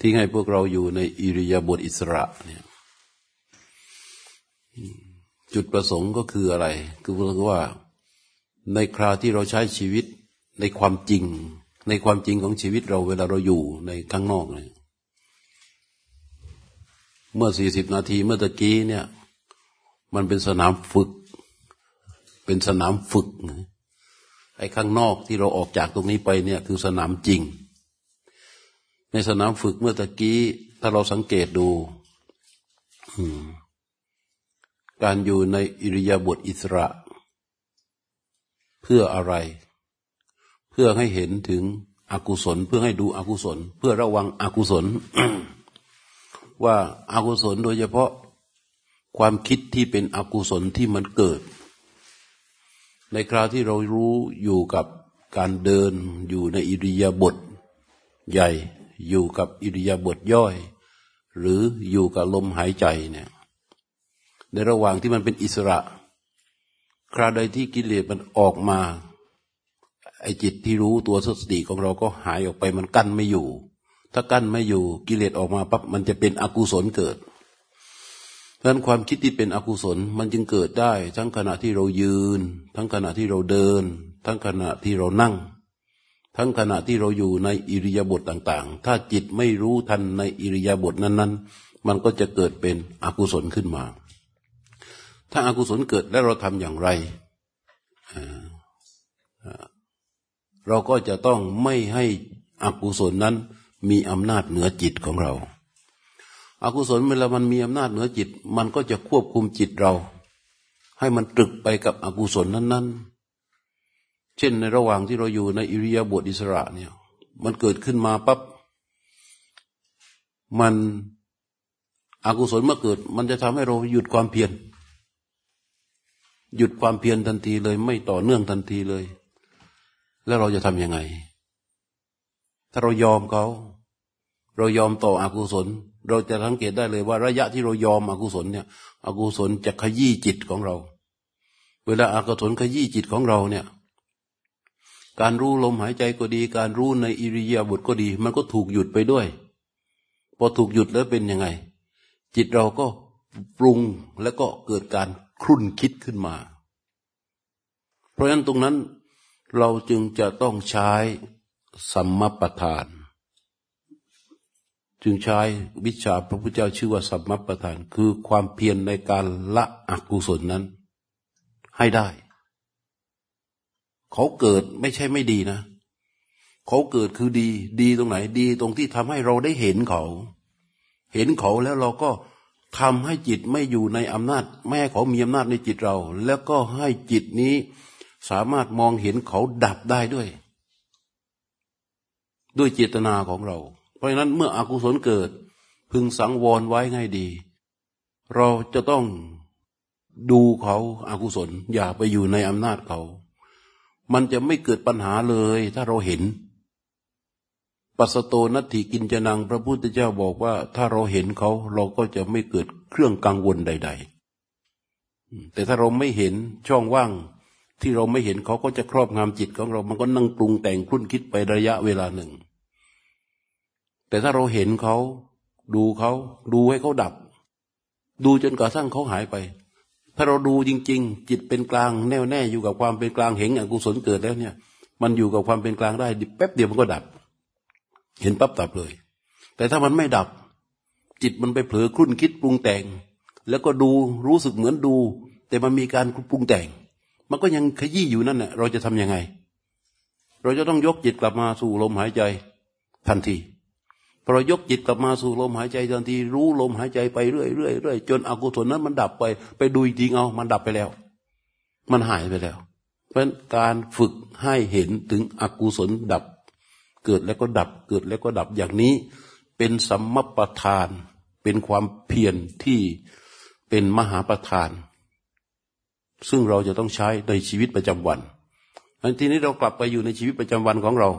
ที่ให้พวกเราอยู่ในอิริยาบถอิสระเนี่ยจุดประสงค์ก็คืออะไร คือว่า ในคราวที่เราใช้ชีวิตในความจริง ในความจริงของชีวิตเราเวลาเราอยู่ในข้างนอกเนี่ยเมื่อสี่สิบนาทีเมื่อตะกี้เนี่ย มันเป็นสนามฝึก เป็นสนามฝึกไอ้ข้างนอกที่เราออกจากตรงนี้ไปเนี่ย คือสนามจริง ในสนามฝึกเมื่อตะกี้ ถ้าเราสังเกตดูการอยู่ในอิริยาบถอิสระ เพื่ออะไร เพื่อให้เห็นถึงอกุศล เพื่อให้ดูอกุศล เพื่อระวังอกุศล ว่าอากุศลโดยเฉพาะความคิดที่เป็นอกุศลที่มันเกิด ในคราวที่เรารู้อยู่กับการเดินอยู่ในอิริยาบถใหญ่ อยู่กับอิริยาบถย่อย หรืออยู่กับลมหายใจเนี่ยในระหว่างที่มันเป็นอิสระ คราใดที่กิเลสมันออกมา ไอจิตที่รู้ตัวสติของเราก็หายออกไปมันกั้นไม่อยู่ ถ้ากั้นไม่อยู่กิเลสออกมาปั๊บมันจะเป็นอกุศลเกิดเพราะนั้นความคิดที่เป็นอกุศลมันจึงเกิดได้ ทั้งขณะที่เรายืน ทั้งขณะที่เราเดิน ทั้งขณะที่เรานั่ง ทั้งขณะที่เราอยู่ในอิริยาบถต่าง ๆ ถ้าจิตไม่รู้ทันในอิริยาบถนั้น ๆ มันก็จะเกิดเป็นอกุศลขึ้นมา ถ้าอากุศลเกิดแล้วเราทำอย่างไร เราก็จะต้องไม่ให้อกุศลนั้นมีอำนาจเหนือจิตของเราอากุศลเวลามันมีอำนาจเหนือจิต มันก็จะควบคุมจิตเรา ให้มันตรึกไปกับอกุศลนั้นๆ เช่นในระหว่างที่เราอยู่ในอิริยาบถอิสระเนี่ย มันเกิดขึ้นมาปับ๊บมันอกุศลเมื่อเกิด มันจะทำให้เราหยุดความเพียรหยุดความเพียรทันทีเลย ไม่ต่อเนื่องทันทีเลย แล้วเราจะทำยังไง ถ้าเรายอมเขาเรายอมต่ออกุศล เราจะสังเกตได้เลยว่า ระยะที่เรายอมอกุศลเนี่ย อกุศลจะขยี้จิตของเรา เวลาอากุศลขยี้จิตของเราเนี่ย การรู้ลมหายใจก็ดี การรู้ในอิริยาบถก็ดี มันก็ถูกหยุดไปด้วย พอถูกหยุดแล้วเป็นยังไง จิตเราก็ปรุงแล้วก็เกิดการครุ่นคิดขึ้นมา เพราะฉะนั้นตรงนั้นเราจึงจะต้องใช้สัมมาประธาน จึงใช้วิชาพระพุทธเจ้าชื่อว่าสัมมาประธาน คือความเพียรในการละอกุศลนั้นให้ได้ เขาเกิดไม่ใช่ไม่ดีนะ เขาเกิดคือดี ดีตรงไหน ดีตรงที่ทำให้เราได้เห็นเขา เห็นเขาแล้วเราก็ทำให้จิตไม่อยู่ในอำนาจ แม่เขามีอำนาจในจิตเรา แล้วก็ให้จิตนี้สามารถมองเห็นเขาดับได้ด้วย ด้วยเจตนาของเรา เพราะฉะนั้นเมื่ออกุศลเกิด พึงสังวรไว้ง่ายดี เราจะต้องดูเขาอากุศล อย่าไปอยู่ในอำนาจเขา มันจะไม่เกิดปัญหาเลย ถ้าเราเห็น ปัสโตนัตถิกินจนังพระพุทธเจ้าบอกว่า ถ้าเราเห็นเขาเราก็จะไม่เกิดเครื่องกังวลใด ๆ แต่ถ้าเราไม่เห็นช่องว่าง ที่เราไม่เห็นเขาก็จะครอบงำจิตของเรา มันก็นั่งปรุงแต่งคุ้นคิดไประยะเวลาหนึ่ง แต่ถ้าเราเห็นเขาดูเขาดูให้เขาดับ ดูจนกระทั่งเขาหายไป ถ้าเราดูจริง ๆ จิตเป็นกลางแน่วแน่อยู่กับความเป็นกลางเห็นอกุศลเกิดแล้วเนี่ย มันอยู่กับความเป็นกลางได้แป๊บเดียวมันก็ดับ เห็นปั๊บดับเลย แต่ถ้ามันไม่ดับ จิตมันไปเผลอคลุ่นคิดปรุงแต่ง แล้วก็ดูรู้สึกเหมือนดู แต่มันมีการปรุงแต่ง มันก็ยังขยี้อยู่นั่นแหละเราจะทํำยังไง เราจะต้องยกจิตกลับมาสู่ลมหายใจทันที พอยกจิตกลับมาสู่ลมหายใจทันทีรู้ลมหายใจไปเรื่อยเรื่อยเรื่อยจนอกุศลนั้นมันดับไป ไปดูจริงเอา มันดับไปแล้ว มันหายไปแล้ว เพราะการฝึกให้เห็นถึงอกุศลดับ เกิดแล้วก็ดับ เกิดแล้วก็ดับอย่างนี้ เป็นสัมมปทาน เป็นความเพียรที่เป็นมหาประธาน ซึ่งเราจะต้องใช้ในชีวิตประจำวันอันทีนี้เรากลับไปอยู่ในชีวิตประจำวันของเรา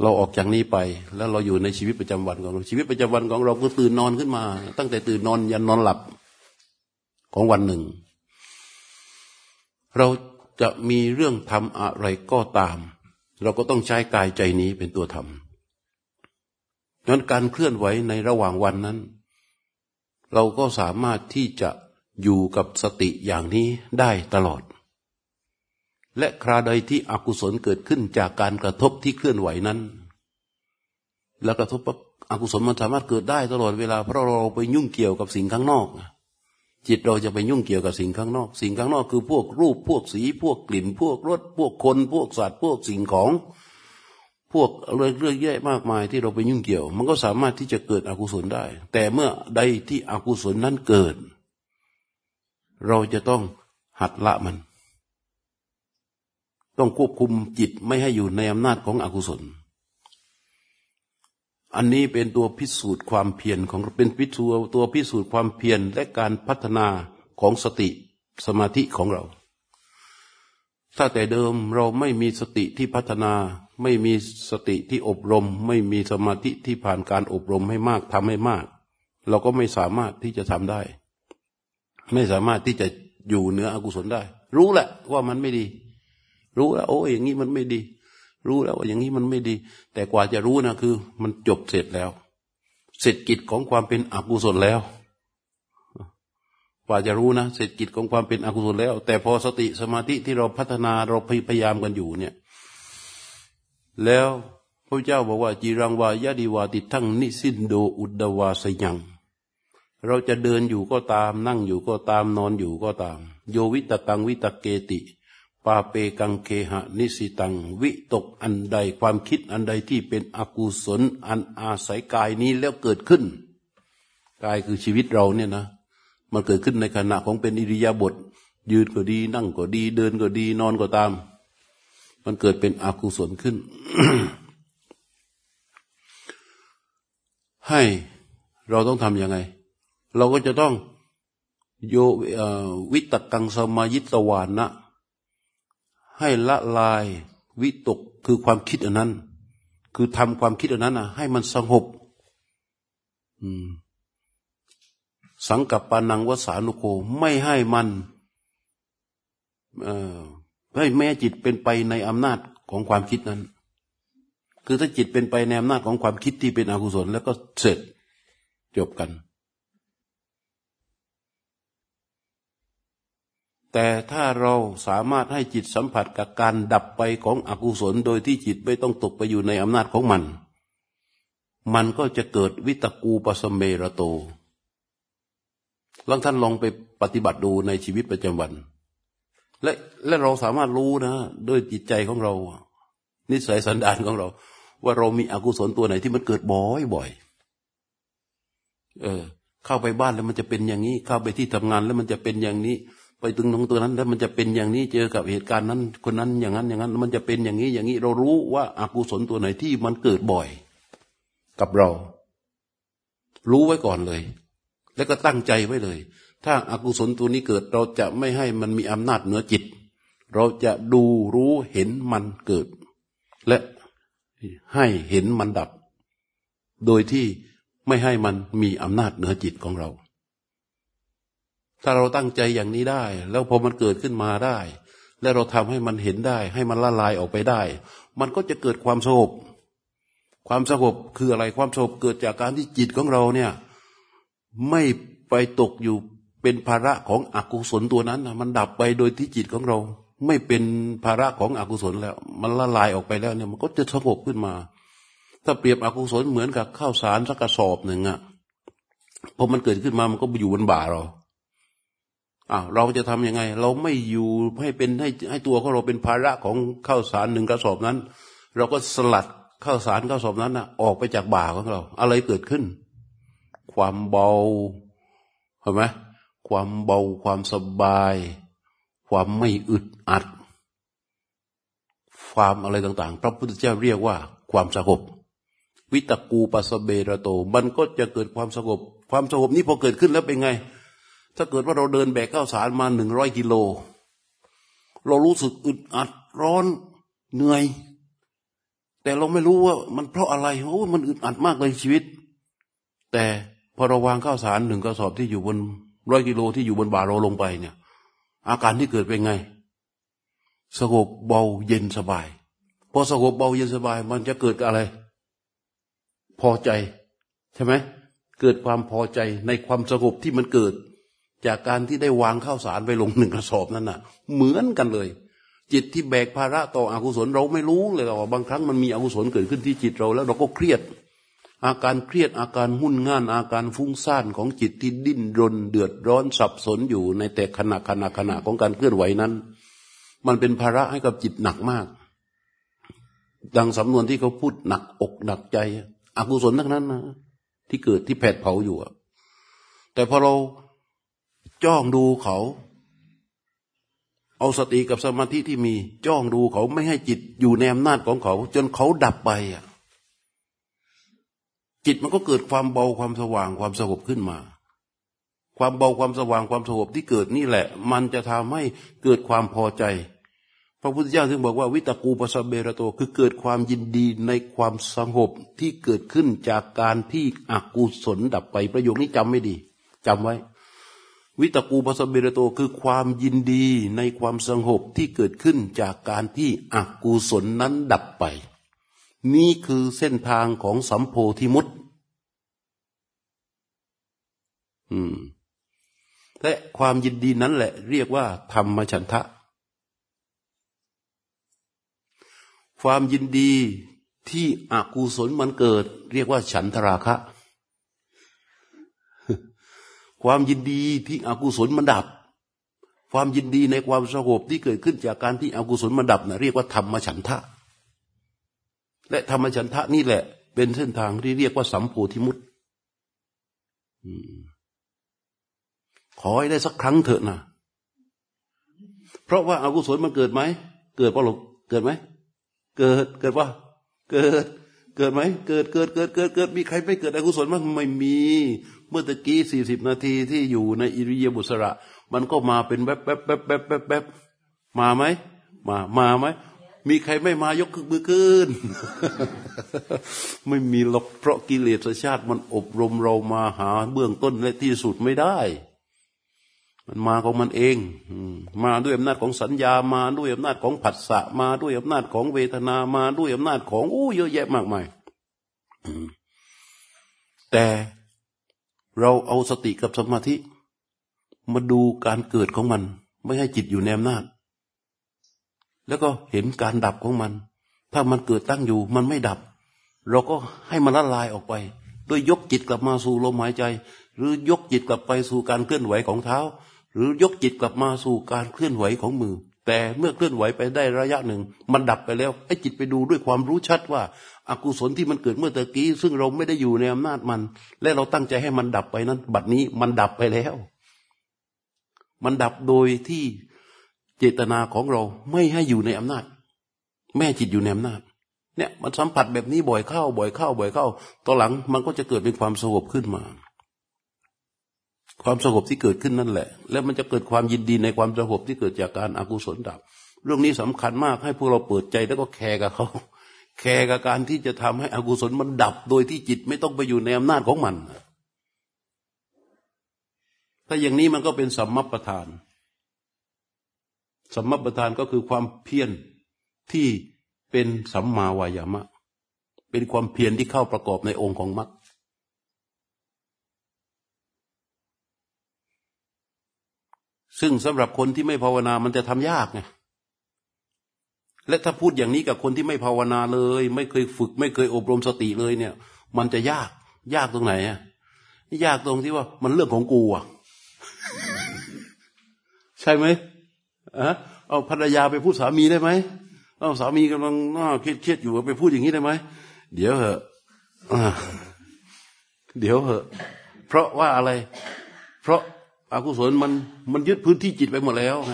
เราออกจากนี้ไป แล้วเราอยู่ในชีวิตประจำวันของเราชีวิตประจำวันของเราก็ตื่นนอนขึ้นมา ตั้งแต่ตื่นนอนยันนอนหลับของวันหนึ่ง เราจะมีเรื่องทำอะไรก็ตาม เราก็ต้องใช้กายใจนี้เป็นตัวทำนั้นการเคลื่อนไหวในระหว่างวันนั้น เราก็สามารถที่จะอยู่กับสติอย่างนี้ได้ตลอด และคราใดที่อกุศลเกิดขึ้นจากการกระทบที่เคลื่อนไหวนั้น แล้วกระทบอกุศลมันสามารถเกิดได้ตลอดเวลาเพราะเราไปยุ่งเกี่ยวกับสิ่งข้างนอก จิตเราจะไปยุ่งเกี่ยวกับสิ่งข้างนอก สิ่งข้างนอกคือพวกรูปพวกสีพวกกลิ่น พวกรสพวกคน พวกสัตว์พวกสิ่งของ พวกเรื่องเรื่องแยะมากมายที่เราไปยุ่งเกี่ยว มันก็สามารถที่จะเกิดอกุศลได้ แต่เมื่อใดที่อกุศลนั้นเกิด เราจะต้องหัดละมัน ต้องควบคุมจิตไม่ให้อยู่ในอำนาจของอกุศล อันนี้เป็นตัวพิสูจน์ความเพียรของเป็นพิสูจตัวพิสูจน์ความเพียรและการพัฒนาของสติสมาธิของเรา ถ้าแต่เดิมเราไม่มีสติที่พัฒนาไม่มีสติที่อบรม ไม่มีสมาธิที่ผ่านการอบรมให้มากทำให้มาก เราก็ไม่สามารถที่จะทำได้ ไม่สามารถที่จะอยู่เหนืออกุศลได้ รู้แหละว่ามันไม่ดี รู้แล้ว โอ้อย่างนี้มันไม่ดี รู้แล้วว่าอย่างนี้มันไม่ดี แต่กว่าจะรู้นะคือ มันจบเสร็จแล้ว เสร็จกิจของความเป็นอกุศลแล้ว กว่าจะรู้นะเสร็จกิจของความเป็นอกุศลแล้ว แต่พอสติสมาธิที่เราพัฒนาเราพยายามกันอยู่เนี่ย แล้วพระเจ้าบอกว่าจีรังวายาดีวาติทั้งนิสินโดอุดวาสยังเราจะเดินอยู่ก็ตาม นั่งอยู่ก็ตามนอนอยู่ก็ตาม โยวิตตังวิตเกติ ปาเปกังเคหะนิสิตัง วิตกอันใดความคิดอันใดที่เป็นอกุศลอันอาศัยกายนี้แล้วเกิดขึ้น กายคือชีวิตเราเนี่ยนะ มันเกิดขึ้นในขณะของเป็นอิริยาบถยืนก็ดี นั่งก็ดี เดินก็ดี นอนก็ตาม มันเกิดเป็นอกุศลขึ้น ให้เราต้องทำยังไง เราก็จะต้องโยวิตกังสมายิตวานะ ให้ละลายวิตกคือความคิดอันนั้น คือทำความคิดอันนั้นอะให้มันสงบสังกับปานังวสานุโคไม่ให้มันให้แม้จิตเป็นไปในอำนาจของความคิดนั้น คือถ้าจิตเป็นไปในอำนาจของความคิดที่เป็นอกุศลแล้วก็เสร็จจบกัน แต่ถ้าเราสามารถให้จิตสัมผัสกับการดับไปของอกุศล โดยที่จิตไม่ต้องตกไปอยู่ในอำนาจของมัน มันก็จะเกิดวิตกูปสเมระโตลองท่านลองไปปฏิบัติดูในชีวิตประจำวัน และและเราสามารถรู้นะด้วยจิตใจของเรา นิสัยสันดานของเรา ว่าเรามีอกุศลตัวไหนที่มันเกิดบ่อยบ่อยเออ เข้าไปบ้านแล้วมันจะเป็นอย่างนี้ เข้าไปที่ทำงานแล้วมันจะเป็นอย่างนี้ ไปถึงตรงตัวนั้น แล้วมันจะเป็นอย่างนี้เจอกับเหตุการณ์นั้น คนนั้นอย่างนั้นอย่างนั้น มันจะเป็นอย่างนี้อย่างนี้เรารู้ว่าอากุศลตัวไหนที่มันเกิดบ่อย กับเรา รู้ไว้ก่อนเลย แล้วก็ตั้งใจไว้เลย ถ้าอากุศลตัวนี้เกิดเราจะไม่ให้มันมีอำนาจเหนือจิต เราจะดูรู้เห็นมันเกิด และให้เห็นมันดับ โดยที่ไม่ให้มันมีอำนาจเหนือจิตของเรา ถ้าเราตั้งใจอย่างนี้ได้ แล้วพอมันเกิดขึ้นมาได้ และเราทำให้มันเห็นได้ ให้มันละลายออกไปได้ มันก็จะเกิดความสงบความสงบคืออะไรความสงบเกิดจากการที่จิตของเราเนี่ย ไม่ไปตกอยู่เป็นภาระของอกุศลตัวนั้นนะมันดับไปโดยที่จิตของเรา ไม่เป็นภาระของอกุศลแล้ว มันละลายออกไปแล้วเนี่ย มันก็จะสงบขึ้นมา ถ้าเปรียบอกุศลเหมือนกับข้าวสารสักกระสอบหนึ่งอะพอมันเกิดขึ้นมามันก็ไปอยู่บนบ่าเรา อ้าวเราจะทํำยังไง เราไม่อยู่ให้เป็นให้ให้ตัวของเราเป็นภาระของข้าวสารหนึ่งกระสอบนั้น เราก็สลัดข้าวสารกระสอบนั้นนะออกไปจากบ่าของเรา อะไรเกิดขึ้น ความเบาเห็นไหมความเบาความสบาย ความไม่อึดอัด ความอะไรต่างๆ พระพุทธเจ้าเรียกว่า ความสงบวิตกูปัสเบระโต มันก็จะเกิดความสงบ ความสงบนี้พอเกิดขึ้นแล้วเป็นไง ถ้าเกิดว่าเราเดินแบกข้าวสารมาหนึ่งร้อยกิโล เรารู้สึกอึดอัดร้อนเหนื่อย แต่เราไม่รู้ว่ามันเพราะอะไรโอ้มันอึดอัดมากเลยชีวิต แต่พอเราวางข้าวสารหนึ่งกระสอบที่อยู่บนร้อยกิโลที่อยู่บนบ่าเราลงไปเนี่ย อาการที่เกิดเป็นไง สงบเบาเย็นสบาย พอสงบเบาเย็นสบาย มันจะเกิดอะไร พอใจ ใช่ไหมเกิดความพอใจในความสงบที่มันเกิด จากการที่ได้วางข้าวสารไปลงหนึ่งกระสอบนั่นน่ะ เหมือนกันเลย จิตที่แบกภาระต่ออกุศลเราไม่รู้เลยว่าบางครั้งมันมีอกุศลเกิดขึ้นที่จิตเรา แล้วเราก็เครียด อาการเครียดอาการหุ่นง่านอาการฟุ้งซ่านของจิตที่ดิ้นรน เดือดร้อนสับสนอยู่ในแต่ขณะขณะขณะของการเคลื่อนไหวนั้น มันเป็นภาระให้กับจิตหนักมาก ดังสำนวนที่เขาพูดหนักอกหนักใจอกุศลทั้งนั้นนะที่เกิดที่แผดเผาอยู่อะแต่พอเรา จ้องดูเขา เอาสติกับสมาธิที่มี จ้องดูเขาไม่ให้จิตอยู่ในอำนาจของเขา จนเขาดับไปอะจิตมันก็เกิดความเบาความสว่างความสงบขึ้นมา ความเบาความสว่างความสงบที่เกิดนี่แหละ มันจะทำให้เกิดความพอใจ พระพุทธเจ้าถึงบอกว่าวิตากูปสเบระโตคือเกิดความยินดีในความสงบที่เกิดขึ้นจากการที่อกุศลดับไปประโยคนี้จำไม่ดีจำไว้ วิตกูปสเบรโตคือความยินดีในความสงบที่เกิดขึ้นจากการที่อกุศลนั้นดับไป นี่คือเส้นทางของสัมโพธิมุตอืมและความยินดีนั้นแหละ เรียกว่า ธรรมฉันทะ ความยินดีที่อกุศลมันเกิด เรียกว่าฉันทราคะ ความยินดีที่อกุศลมันดับ ความยินดีในความสงบที่เกิดขึ้นจากการที่อกุศลมันดับนะเรียกว่าธรรมฉันทะ และธรรมฉันทะนี่แหละ เป็นเส้นทางที่เรียกว่าสัมโพธิมุตขอให้ได้สักครั้งเถอะนะเพราะว่าอากุศลมันเกิดไหม เกิดเพราะหลงเกิดไหม เกิดเกิดว่าเกิดเกิดไหม เกิดเกิดเกิดเกิดเกิดมีใครไม่เกิดอกุศลบ้งไม่มี เมื่อตะกี้สี่สิบนาทีที่อยู่ในอิริยาบุสระ มันก็มาเป็นแป๊บแป๊บแป๊บแป๊บแป๊บแป๊บมาไหมมามาไหมมีใครไม่มายกมือขึ้น ไม่มีหรอกเพราะกิเลสชาติมันอบรมเรามาหาเบื้องต้นและที่สุดไม่ได้ มันมาของมันเองมาด้วยอำนาจของสัญญามาด้วยอำนาจของผัสสะมาด้วยอำนาจของเวทนามาด้วยอำนาจของอู้เยอะแยะมากมายแต่ เราเอาสติกับสมาธิ มาดูการเกิดของมัน ไม่ให้จิตอยู่ในอำนาจ แล้วก็เห็นการดับของมัน ถ้ามันเกิดตั้งอยู่มันไม่ดับ เราก็ให้มันละลายออกไป โดยยกจิตกลับมาสู่ลมหายใจ หรือยกจิตกลับไปสู่การเคลื่อนไหวของเท้า หรือยกจิตกลับมาสู่การเคลื่อนไหวของมือ แต่เมื่อเคลื่อนไหวไปได้ระยะหนึ่ง มันดับไปแล้วไอ้จิตไปดูด้วยความรู้ชัดว่าอากุศลที่มันเกิดเมื่อตะกี้ ซึ่งเราไม่ได้อยู่ในอำนาจมัน และเราตั้งใจให้มันดับไปนั้น บัดนี้มันดับไปแล้ว มันดับโดยที่เจตนาของเราไม่ให้อยู่ในอำนาจ แม่จิตอยู่ในอำนาจ เนี่ยมันสัมผัสแบบนี้บ่อยเข้า บ่อยเข้า บ่อยเข้าต่อหลังมันก็จะเกิดเป็นความสงบขึ้นมา ความสงบที่เกิดขึ้นนั่นแหละ แล้วมันจะเกิดความยินดีในความสงบที่เกิดจากการอากุศลดับ เรื่องนี้สำคัญมากให้พวกเราเปิดใจแล้วก็แคร์กับเขาแคร์กับการที่จะทำให้อกุศลมันดับ โดยที่จิตไม่ต้องไปอยู่ในอำนาจของมันถ้าอย่างนี้มันก็เป็นสัมมัปทานสัมมัปทานก็คือความเพียรที่เป็นสัมมาวายามะ เป็นความเพียรที่เข้าประกอบในองค์ของมรรค ซึ่งสำหรับคนที่ไม่ภาวนามันจะทำยากไงและถ้าพูดอย่างนี้กับคนที่ไม่ภาวนาเลย ไม่เคยฝึก ไม่เคยอบรมสติเลยเนี่ย มันจะยาก ยากตรงไหนอะยากตรงที่ว่ามันเรื่องของกูอะ ใช่ไหมอะเอาภรรยาไปพูดสามีได้ไหมเอาสามีกำลังน่าเครียดเครียดอยู่ไปพูดอย่างนี้ได้ไหมเดี๋ยวเหอะเดี๋ยวเหอะ เพราะว่าอะไร เพราะ อกุศลมันมันยึดพื้นที่จิตไปหมดแล้วไง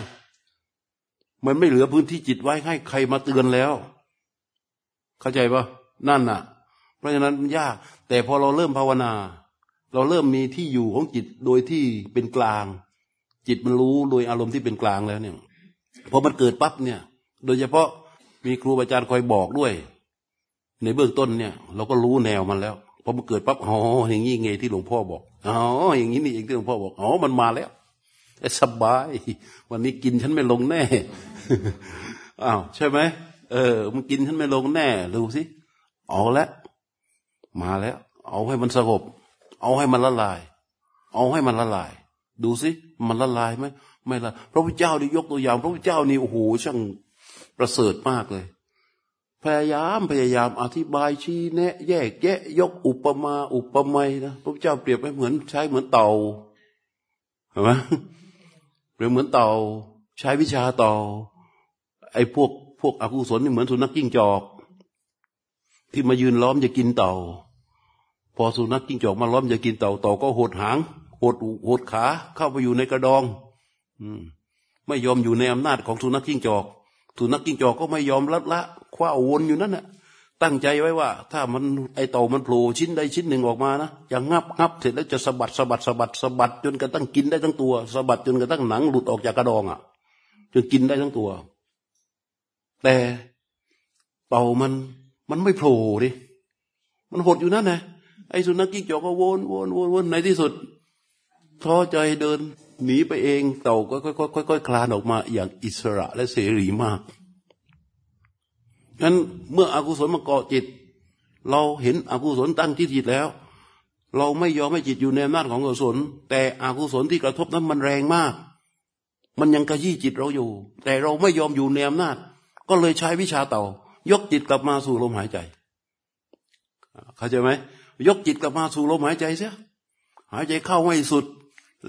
มันไม่เหลือพื้นที่จิตไว้ให้ใครมาเตือนแล้ว เข้าใจปะนั่นน่ะ เพราะฉะนั้นมันยาก แต่พอเราเริ่มภาวนา เราเริ่มมีที่อยู่ของจิตโดยที่เป็นกลาง จิตมันรู้โดยอารมณ์ที่เป็นกลางแล้วเนี่ยพอมันเกิดปั๊บเนี่ย โดยเฉพาะมีครูอาจารย์คอยบอกด้วย ในเบื้องต้นเนี่ย เราก็รู้แนวมันแล้วพอมันเกิดปั๊บอ๋ออย่างนี้ไงที่หลวงพ่อบอก อ๋ออย่างนี้นี่เองที่หลวงพ่อบอกอ๋อมันมาแล้วสบาย วันนี้กินฉันไม่ลงแน่อ้าวใช่ไหมเออมันกินฉันไม่ลงแน่ดูสิเอาละมาแล้ว เอาให้มันสงบเอาให้มันละลาย เอาให้มันละลาย ดูสิมันละลายไหมไม่ละพระพุทธเจ้านี่ยกตัวอย่าง พระพุทธเจ้านี่โอ้โหช่างประเสริฐมากเลย พยายามพยายามอธิบายชี้แนะ แยกแยะยกอุปมาอุปไมยนะพระเจ้าเปรียบให้เหมือนใช้เหมือนเต่าเห็นไหมเปรียบเหมือนเต่า ใช้วิชาเต่อไอ้พวกพวกอกุศลนี่เหมือนสุนัขจิ้งจอก ที่มายืนล้อมจะกินเต่า พอสุนัขจิ้งจอกมาล้อมจะกินเต่าเต่าก็หดหางหดหดขาเข้าไปอยู่ในกระดอง อืมไม่ยอมอยู่ในอำนาจของสุนัขจิ้งจอก สุนัขจิ้งจอกก็ไม่ยอมลัดละคว้าวนอยู่นั่นแหละตั้งใจไว้ว่า ถ้ามันไอเต่ามันโผล่ชิ้นใดชิ้นหนึ่งออกมานะอย่างงับงับเสร็จแล้วจะสะบัดสะบัดสะบัดสะบัดจนกระทั่งกินได้ทั้งตัวสะบัดจนกระทั่งหนังหลุดออกจากกระดองอะจนกินได้ทั้งตัว แต่เต่ามันมันไม่โผล่ดิมันหดอยู่นั่นไงไอ้สุนัขกิ้งจอกก็วนวนวนวนในที่สุดท้อใจเดิน หนีไปเองเต่าก็ค่อยๆคลานออกมาอย่างอิสระและเสรีมากงั้นเมื่ออกุศลมาเกาะจิต เราเห็นอกุศลตั้งที่จิตแล้ว เราไม่ยอมให้จิตอยู่ในอำนาจของอกุศล แต่อกุศลที่กระทบนั้นมันแรงมาก มันยังกระยี่จิตเราอยู่ แต่เราไม่ยอมอยู่ในอำนาจ ก็เลยใช้วิชาเต่า ยกจิตกลับมาสู่ลมหายใจเข้าใจไหมยกจิตกลับมาสู่ลมหายใจเสียหายใจเข้าให้สุด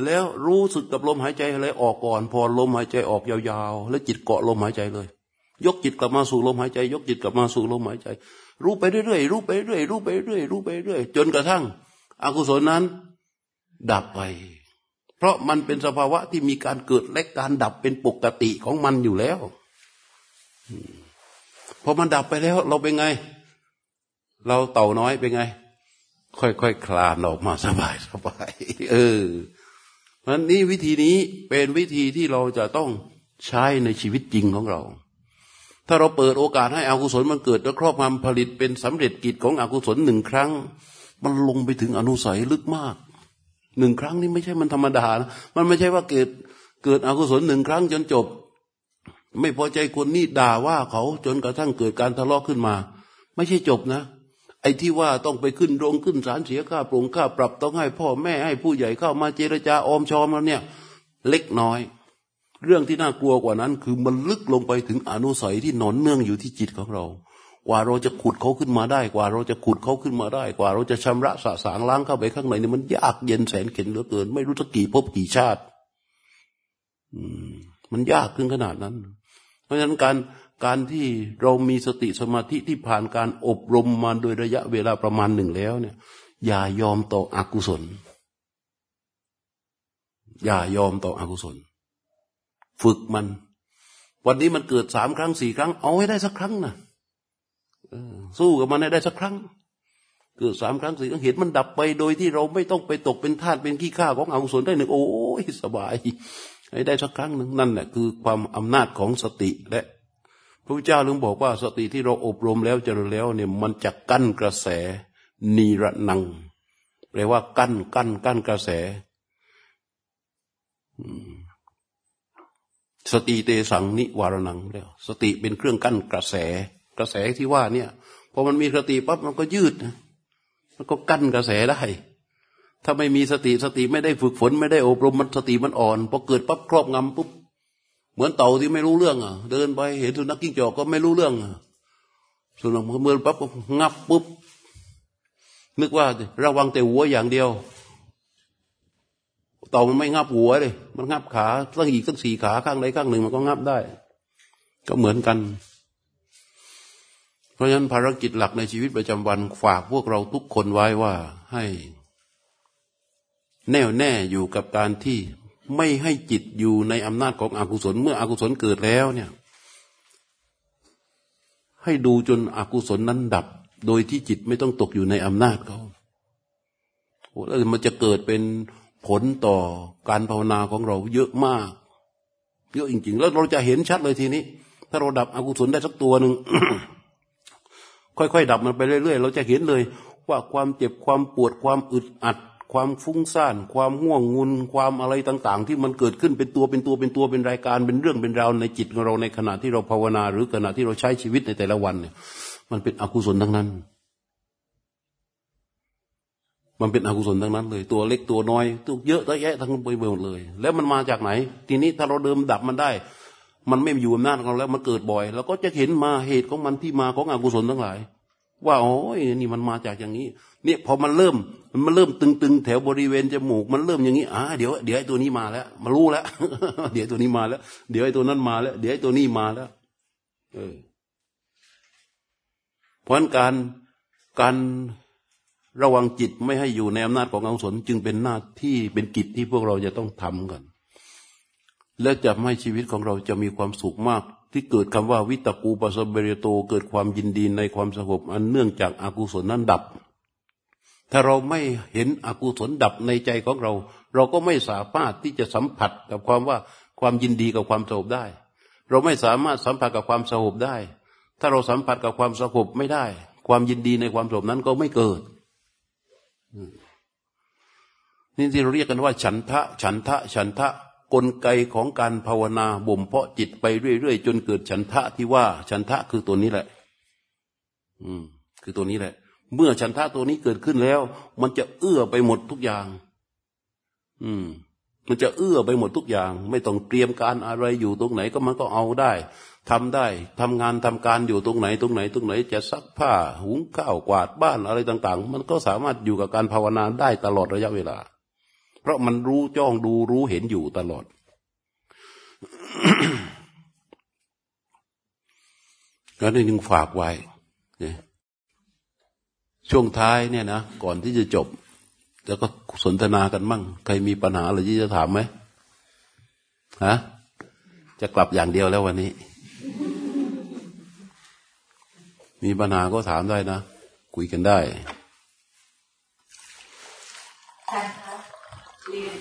แล้วรู้สึกกับลมหายใจอะไรออกก่อน พอลมหายใจออกยาวๆ แล้วจิตเกาะลมหายใจเลย ยกจิตกลับมาสู่ลมหายใจ ยกจิตกลับมาสู่ลมหายใจ รู้ไปเรื่อยๆรู้ไปเรื่อยรู้ไปเรื่อยรู้ไปเรื่อยจนกระทั่งอกุศลนั้น ดับไป เพราะมันเป็นสภาวะที่มีการเกิดและการดับเป็นปกติของมันอยู่แล้วพอมันดับไปแล้ว เราเป็นไง เราเต่าน้อยเป็นไง ค่อยๆคคลานออกมาสบายสบายเออ เพราะนี้วิธีนี้เป็นวิธีที่เราจะต้องใช้ในชีวิตจริงของเรา ถ้าเราเปิดโอกาสให้อกุศลมันเกิดแล้วครอบงำผลิตเป็นสำเร็จกิจของอกุศลหนึ่งครั้ง มันลงไปถึงอนุสัยลึกมากหนึ่งครั้งนี่ไม่ใช่มันธรรมดานะมันไม่ใช่ว่าเกิดเกิดอกุศลหนึ่งครั้งจนจบ ไม่พอใจคนนี้ด่าว่าเขาจนกระทั่งเกิดการทะเลาะขึ้นมา ไม่ใช่จบนะ ไอ้ที่ว่าต้องไปขึ้นโรงขึ้นศาลเสียค่าปรุงค่าปรับต้องให้พ่อแม่ให้ผู้ใหญ่เข้ามาเจรจาออมชอมแล้วเนี่ย เล็กน้อย เรื่องที่น่ากลัวกว่านั้น คือมันลึกลงไปถึงอนุสัยที่หนอนเนื่องอยู่ที่จิตของเรา กว่าเราจะขุดเขาขึ้นมาได้ กว่าเราจะขุดเขาขึ้นมาได้ กว่าเราจะชำระสะสางล้างเข้าไปข้างในเนี่ยมันยากเย็นแสนเข็นเหลือเกิน ไม่รู้จะกี่ภพกี่ชาติ อืมมันยากขึ้นขนาดนั้น ราะฉะนั้นการการที่เรามีสติสมาธิที่ผ่านการอบรมมาโดยระยะเวลาประมาณหนึ่งแล้วเนี่ย อย่ายอมต่ออกุศล อย่ายอมต่ออกุศล ฝึกมัน วันนี้มันเกิดสามครั้งสี่ครั้ง เอาให้ได้สักครั้งนะสู้กับมันให้ได้สักครั้ง เกิดสามครั้งสี่ครั้งเห็นมันดับไปโดยที่เราไม่ต้องไปตกเป็นทาสเป็นขี้ข้าของอกุศลได้หนึ่งโอ้ยสบาย ให้ได้สักครั้งหนึ่งนั่นแหละคือความอำนาจของสติและพระพุทธเจ้าลึงบอกว่าสติที่เราอบรมแล้วเจริญแล้วเนี่ยมันจะกั้นกระแสนีระนังแปลว่ากั้นกั้นกั้นกระแส สติเตสังนิวารนังแล้วสติเป็นเครื่องกั้นกระแส กระแสที่ว่าเนี่ยพอมันมีสติปั๊บมันก็ยืด มันก็กั้นกระแสได้ ถ้าไม่มีสติสติไม่ได้ฝึกฝน ไม่ได้อบรมมันสติมันอ่อนพอเกิดปั๊บครอบงำปุ๊บเหมือนเต่าที่ไม่รู้เรื่องอะ เดินไปเห็นสุนัขกิ้งจอกก็ไม่รู้เรื่องอะสุนัขเมื่อปั๊บก็งับปุ๊บนึกว่าระวังแต่หัวอย่างเดียวเต่ามันไม่งับหัวเลยมันงับขาตั้งอีกตั้งสี่ขาข้างใดข้างหนึ่งมันก็งับได้ ก็เหมือนกัน เพราะฉะนั้นภารกิจหลักในชีวิตประจำวันฝากพวกเราทุกคนไว้ว่าให้ แน่วแน่อยู่กับการที่ไม่ให้จิตอยู่ในอำนาจของอกุศล เมื่ออกุศลเกิดแล้วเนี่ย ให้ดูจนอกุศลนั้นดับ โดยที่จิตไม่ต้องตกอยู่ในอำนาจเขาโอ้แล้วมันจะเกิดเป็นผลต่อการภาวนาของเราเยอะมาก เยอะจริงๆ แล้วเราจะเห็นชัดเลยทีนี้ ถ้าเราดับอกุศลได้สักตัวหนึ่งค่อยๆ ดับมันไปเรื่อยๆ เราจะเห็นเลยว่าความเจ็บความปวดความอึดอัด ความฟุ้งซ่าน ความง่วงงุนความอะไรต่าง ๆ ที่มันเกิดขึ้นเป็นตัวเป็นตัวเป็นตัวเป็นรายการเป็นเรื่องเป็นราวในจิตของเราในขณะที่เราภาวนา หรือขณะที่เราใช้ชีวิตในแต่ละวันเนี่ย มันเป็นอกุศลทั้งนั้น มันเป็นอกุศลทั้งนั้น เลยตัวเล็กตัวน้อยตัวเยอะตัวแยะทั้งไปหมดเลย แล้วมันมาจากไหน ทีนี้ถ้าเราเดิมดับมันได้ มันไม่อยู่อำนาจของเราแล้วมันเกิดบ่อยเราก็จะเห็นมาเหตุของมันที่มาของอกุศลทั้งหลาย ว่าโอ้ยนี่มันมาจากอย่างนี้เนี่ยพอมันเริ่มมันเริ่มตึงๆแถวบริเวณจมูกมันเริ่มอย่างนี้อ่าเดี๋ยวเดี๋ยวไอ้ตัวนี้มาแล้วมารู้แล้ว เดี๋ยวตัวนี้มาแล้ว เดี๋ยวไอ้ตัวนั้นมาแล้ว เดี๋ยวไอ้ตัวนี้มาแล้ว เออเพราะการการระวังจิตไม่ให้อยู่ในอำนาจของอกุศลจึงเป็นหน้าที่เป็นกิจที่พวกเราจะต้องทำกัน และจะให้ชีวิตของเราจะมีความสุขมาก ที่เกิดคำว่าวิตกูปัสเบรโตเกิดความยินดีในความสงบอันเนื่องจากอากุศลนั้นดับ ถ้าเราไม่เห็นอกุศลดับในใจของเรา เราก็ไม่สามารถที่จะสัมผัสกับความว่าความยินดีกับความสงบได้ เราไม่สามารถสัมผัสกับความสงบได้ ถ้าเราสัมผัสกับความสงบไม่ได้ ความยินดีในความสงบนั้นก็ไม่เกิดนี่ที่เราเรียกกันว่า ฉันทะ ฉันทะ ฉันทะ กลไกของการภาวนาบ่มเพาะจิตไปเรื่อยๆ จนเกิดฉันทะที่ว่า ฉันทะคือตัวนี้แหละ อืม คือตัวนี้แหละ เมื่อฉันทะตัวนี้เกิดขึ้นแล้ว มันจะเอื้อไปหมดทุกอย่าง อืม มันจะเอื้อไปหมดทุกอย่าง ไม่ต้องเตรียมการอะไรอยู่ตรงไหนก็มันก็เอาได้ทำได้ทำงานทำการอยู่ตรงไหน ตรงไหน ตรงไหน จะซักผ้า หุงข้าวกวาดบ้านอะไรต่าง ๆ มันก็สามารถอยู่กับการภาวนาได้ตลอดระยะเวลา ราะมันรู้จ้องดูรู้เห็นอยู่ตลอดก็นี่ยังฝากไว้เนี่ยช่วงท้ายเนี่ยนะก่อนที่จะจบ แล้วก็สนทนากันมั่ง ใครมีปัญหาอะไรที่จะถามไหมฮะจะกลับอย่างเดียวแล้ววันนี้ มีปัญหาก็ถามได้นะ คุยกันได้ อาจารย์คะเรียน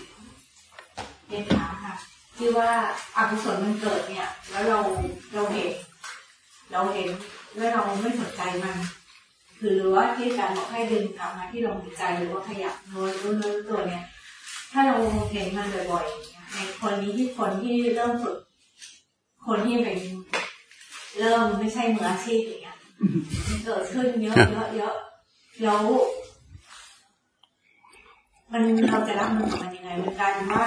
เรียนถามค่ะ ที่ว่าอากุศลมันเกิดเนี่ย แล้วเราเราเห็น เราเห็นแล้วเราไม่สนใจมันคือหรือว่าที่อาจารย์บอกให้ดึงกลับมาที่ลมหายใจหรือว่าขยับโน้ตรู้รู้ตัวเนี่ย ถ้าเราเห็นมันบ่อยๆเงี้ยในคนนี้ที่คนที่เริ่มฝึกคนที่เป็นเริ่มไม่ใช่มืออาชีพอย่างเงี้ยมันเกิดขึ้นเยอะเยอะเยอะแล้วมันเราจะรับมือกับมันยังไงมันกลายเป็นว่า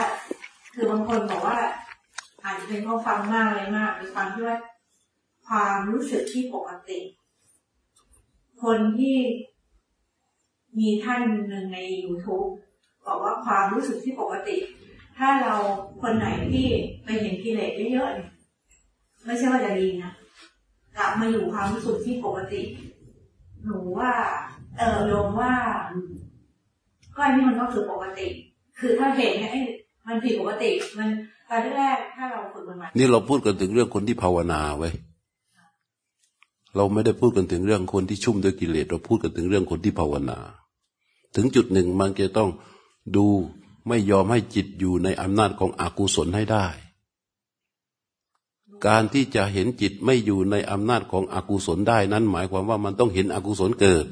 คือบางคนบอกว่าอาจจะเป็นเพราะฟังมากเลยมากหรือฟังที่ว่าความรู้สึกที่ปกติ คนที่มีท่านหนึ่งใน YouTube บอกว่าความรู้สึกที่ปกติ ถ้าเราคนไหนที่ไปเห็นกิเลสเยอะๆเนี่ยไม่ใช่ว่าจะดีนะกลับมาอยู่ความรู้สึกที่ปกติ หนูว่า เออโยมว่า ก็อันนี้มันก็คือปกติ คือถ้าเห็นเนี่ย มันผิดปกติ มันตอนแรกถ้าเราฝึกมันมานี่เราพูดกันถึงเรื่องคนที่ภาวนาไว้เราไม่ได้พูดกันถึงเรื่องคนที่ชุ่มด้วยกิเลสเราพูดกันถึงเรื่องคนที่ภาวนา ถึงจุดหนึ่งมันจะต้องดูไม่ยอมให้จิตอยู่ในอำนาจของอกุศลให้ได้ การที่จะเห็นจิตไม่อยู่ในอำนาจของอกุศลได้นั้น หมายความว่ามันต้องเห็นอกุศลเกิด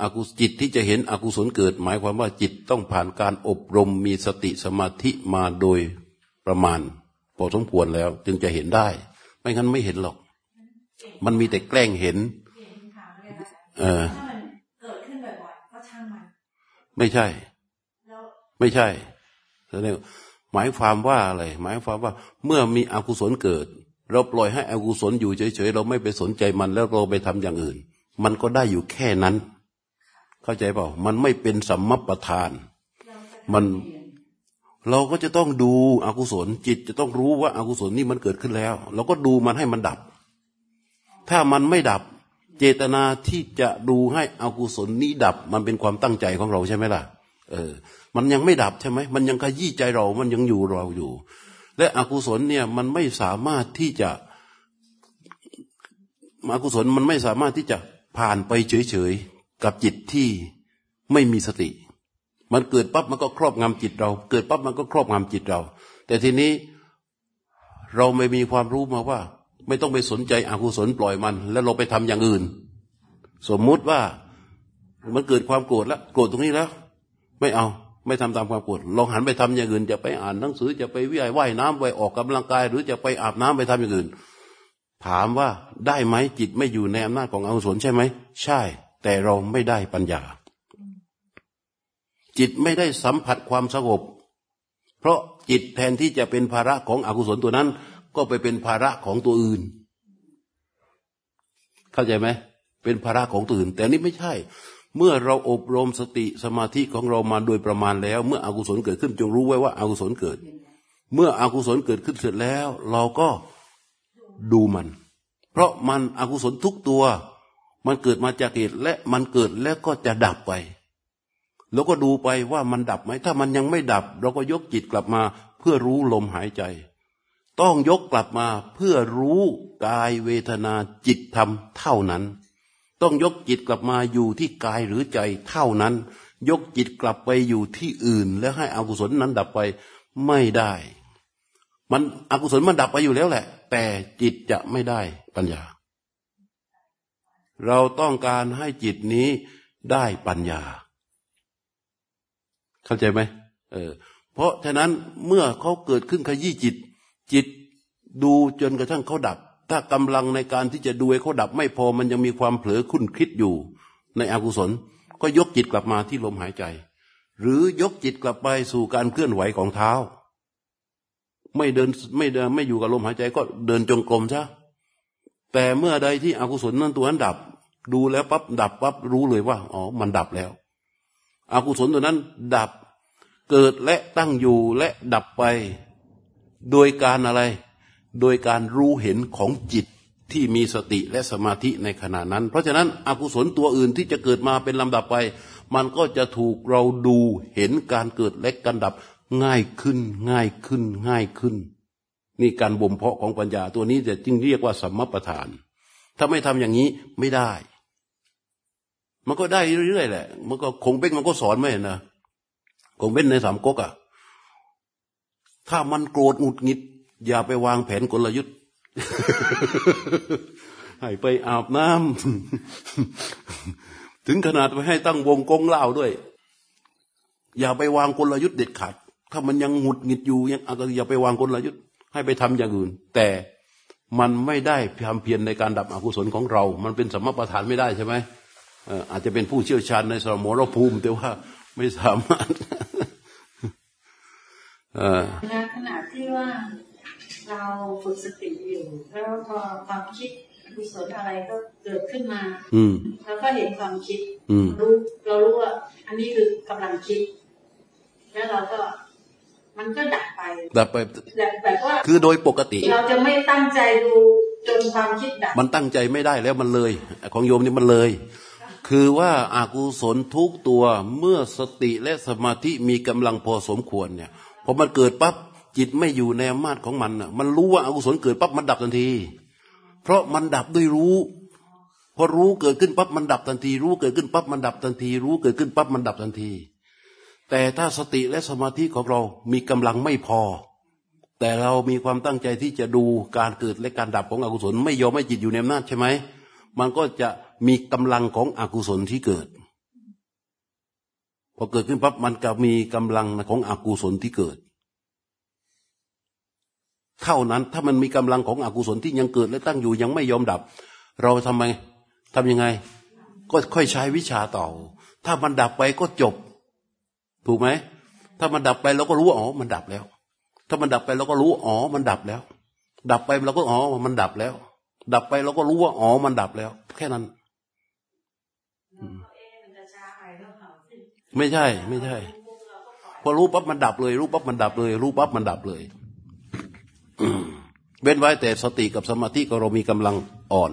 อกุจิตที่จะเห็นอกุศลเกิด หมายความว่าจิตต้องผ่านการอบรมมีสติสมาธิมาโดยประมาณ พอสมควรแล้วจึงจะเห็นได้ ไม่งั้นไม่เห็นหรอก มันมีแต่แกล้งเห็นเห็นถามเลยนะเออถ้ามันเกิดขึ้นบ่อยๆก็ช่างมันไม่ใช่แล้วไม่ใช่แสดงหมายความว่าอะไรหมายความว่า เมื่อมีอกุศลเกิด เราปล่อยให้อกุศลอยู่เฉยๆเราไม่ไปสนใจมันแล้วเราไปทำอย่างอื่น มันก็ได้อยู่แค่นั้น เข้าใจเปล่า มันไม่เป็นสัมมปทานเราจะมันเราก็จะต้องดูอกุศลจิตจะต้องรู้ว่าอากุศลนี่มันเกิดขึ้นแล้ว เราก็ดูมันให้มันดับ ถ้ามันไม่ดับ เจตนาที่จะดูให้อกุศลนี้ดับ มันเป็นความตั้งใจของเราใช่ไหมล่ะ เออ มันยังไม่ดับใช่ไหมมันยังขยี้ใจเรา มันยังอยู่เราอยู่ และอกุศลเนี่ยมันไม่สามารถที่จะอกุศลมันไม่สามารถที่จะผ่านไปเฉยๆ กับจิตที่ไม่มีสติ มันเกิดปั๊บมันก็ครอบงำจิตเรา เกิดปั๊บมันก็ครอบงำจิตเรา แต่ทีนี้เราไม่มีความรู้มาว่า ไม่ต้องไปสนใจอกุศลปล่อยมัน แล้วเราไปทำอย่างอื่น สมมุติว่ามันเกิดความโกรธแล้วโกรธตรงนี้แล้ว ไม่เอาไม่ทำตามความโกรธลองหันไปทำอย่างอื่น จะไปอ่านหนังสือจะไปวิ่งว่ายน้ำไปออกกำลังกาย หรือจะไปอาบน้ำไปทำอย่างอื่น ถามว่าได้ไหมจิตไม่อยู่ในอำนาจของอกุศลใช่ไหมใช่ แต่เราไม่ได้ปัญญา จิตไม่ได้สัมผัสความสงบ เพราะจิตแทนที่จะเป็นภาระของอกุศลตัวนั้น ก็ไปเป็นภาระของตัวอื่น เข้าใจไหมเป็นภาระของตัวอื่น แต่นี่ไม่ใช่ เมื่อเราอบรมสติสมาธิของเรามาโดยประมาณแล้ว เมื่ออกุศลเกิดขึ้นจงรู้ไว้ว่าอากุศลเกิด เมื่ออกุศลเกิดขึ้นเสร็จแล้ว เราก็ดูมัน เพราะมันอกุศลทุกตัว มันเกิดมาจากเหตุและมันเกิดแล้วก็จะดับไป แล้วก็ดูไปว่ามันดับไหม ถ้ามันยังไม่ดับ เราก็ยกจิตกลับมา เพื่อรู้ลมหายใจ ต้องยกกลับมาเพื่อรู้กายเวทนาจิตธรรมเท่านั้น ต้องยกจิตกลับมาอยู่ที่กายหรือใจเท่านั้น ยกจิตกลับไปอยู่ที่อื่น แล้วให้อกุศลนั้นดับไปไม่ได้ มันอกุศลมันดับไปอยู่แล้วแหละ แต่จิตจะไม่ได้ปัญญา เราต้องการให้จิตนี้ได้ปัญญา เข้าใจไหมเออ เพราะฉะนั้นเมื่อเขาเกิดขึ้นขยี้จิต จิตดูจนกระทั่งเขาดับ ถ้ากำลังในการที่จะดูให้เขาดับไม่พอมันยังมีความเผลอคุ้นคิดอยู่ ในอกุศล ก็ยกจิตกลับมาที่ลมหายใจ หรือยกจิตกลับไปสู่การเคลื่อนไหวของเท้า ไม่เดินไม่เดินไม่อยู่กับลมหายใจก็เดินจงกรมซะ แต่เมื่อใดที่อกุศลนั้นตัวนั้นดับ ดูแล้วปั๊บดับปั๊บรู้เลยว่าอ๋อมันดับแล้ว อกุศลตัวนั้นดับเกิดและตั้งอยู่และดับไป โดยการอะไร โดยการรู้เห็นของจิตที่มีสติและสมาธิในขณะนั้น เพราะฉะนั้นอกุศลตัวอื่นที่จะเกิดมาเป็นลำดับไป มันก็จะถูกเราดูเห็นการเกิดและการดับง่ายขึ้นง่ายขึ้นง่ายขึ้น นี่การบ่มเพาะของปัญญาตัวนี้จะจึงเรียกว่าสัมมประธาน ถ้าไม่ทำอย่างนี้ไม่ได้ มันก็ได้เรื่อยๆแหละ มันก็คงเป็นมันก็สอนไม่นะคงเป็นในสามก๊กอะ ถ้ามันโกรธหงุดหงิด อย่าไปวางแผนกลยุทธ์ให้ไปอาบน้ำถึงขนาดไปให้ตั้งวงกงเล่าด้วย อย่าไปวางกลยุทธ์เด็ดขาด ถ้ามันยังหงุดหงิดอยู่ยังอย่าไปวางกลยุทธ์ ให้ไปทำอย่างอื่น แต่มันไม่ได้ทำเพียรในการดับอกุศลของเรา มันเป็นสมประทานไม่ได้ใช่ไหมอาจจะเป็นผู้เชี่ยวชาญในสมรภูมิ แต่ว่าไม่สามารถในขณะที่ว่าเราฝึกสติอยู่ แล้วพอความคิดกุศลอะไรก็เกิดขึ้นมาแล้วก็เห็นความคิดรู้เรารู้ว่า อันนี้คือกำลังคิด แล้วเราก็ มันก็ดับไปดับไปแบบว่าคือโดยปกติ เราจะไม่ตั้งใจดูจนความคิดดับมันตั้งใจไม่ได้แล้วมันเลย ของโยมนี่มันเลย คือว่าอากุศลทุกตัวเมื่อสติและสมาธิมีกำลังพอสมควรเนี่ยพอมันเกิดปั๊บจิตไม่อยู่ในอำนาจของมันอะ มันรู้ว่าอากุศลเกิดปั๊บมันดับทันที เพราะมันดับด้วยรู้พอรู้เกิดขึ้นปั๊บมันดับทันที รู้เกิดขึ้นปั๊บมันดับทันที รู้เกิดขึ้นปั๊บมันดับทันที แต่ถ้าสติและสมาธิของเรามีกำลังไม่พอ แต่เรามีความตั้งใจที่จะดูการเกิดและการดับของอกุศล ไม่ยอมให้จิตอยู่ในอำนาจใช่ไหมมันก็จะมีกำลังของอกุศลที่เกิด พอเกิดขึ้นปั๊บมันก็มีกำลังของอกุศลที่เกิด เท่านั้นถ้ามันมีกำลังของอกุศลที่ยังเกิดและตั้งอยู่ยังไม่ยอมดับ เราทำไมทำยังไง ก็ค่อยใช้วิชาต่อ ถ้ามันดับไปก็จบ ถูกไหมถ้ามันดับไปเราก็รู้อ๋อมันดับแล้ว ถ้ามันดับไปเราก็รู้อ๋อมันดับแล้ว ดับไปเราก็อ๋อมันดับแล้ว ดับไปเราก็รู้ว่าอ๋อมันดับแล้ว แค่นั้นไม่ใช่ ไม่ใช่ พอรู้ปั๊บมันดับเลย รู้ปั๊บมันดับเลย รู้ปั๊บมันดับเลยเว้นไว้แต่สติกับสมาธิก็เรามีกำลังอ่อน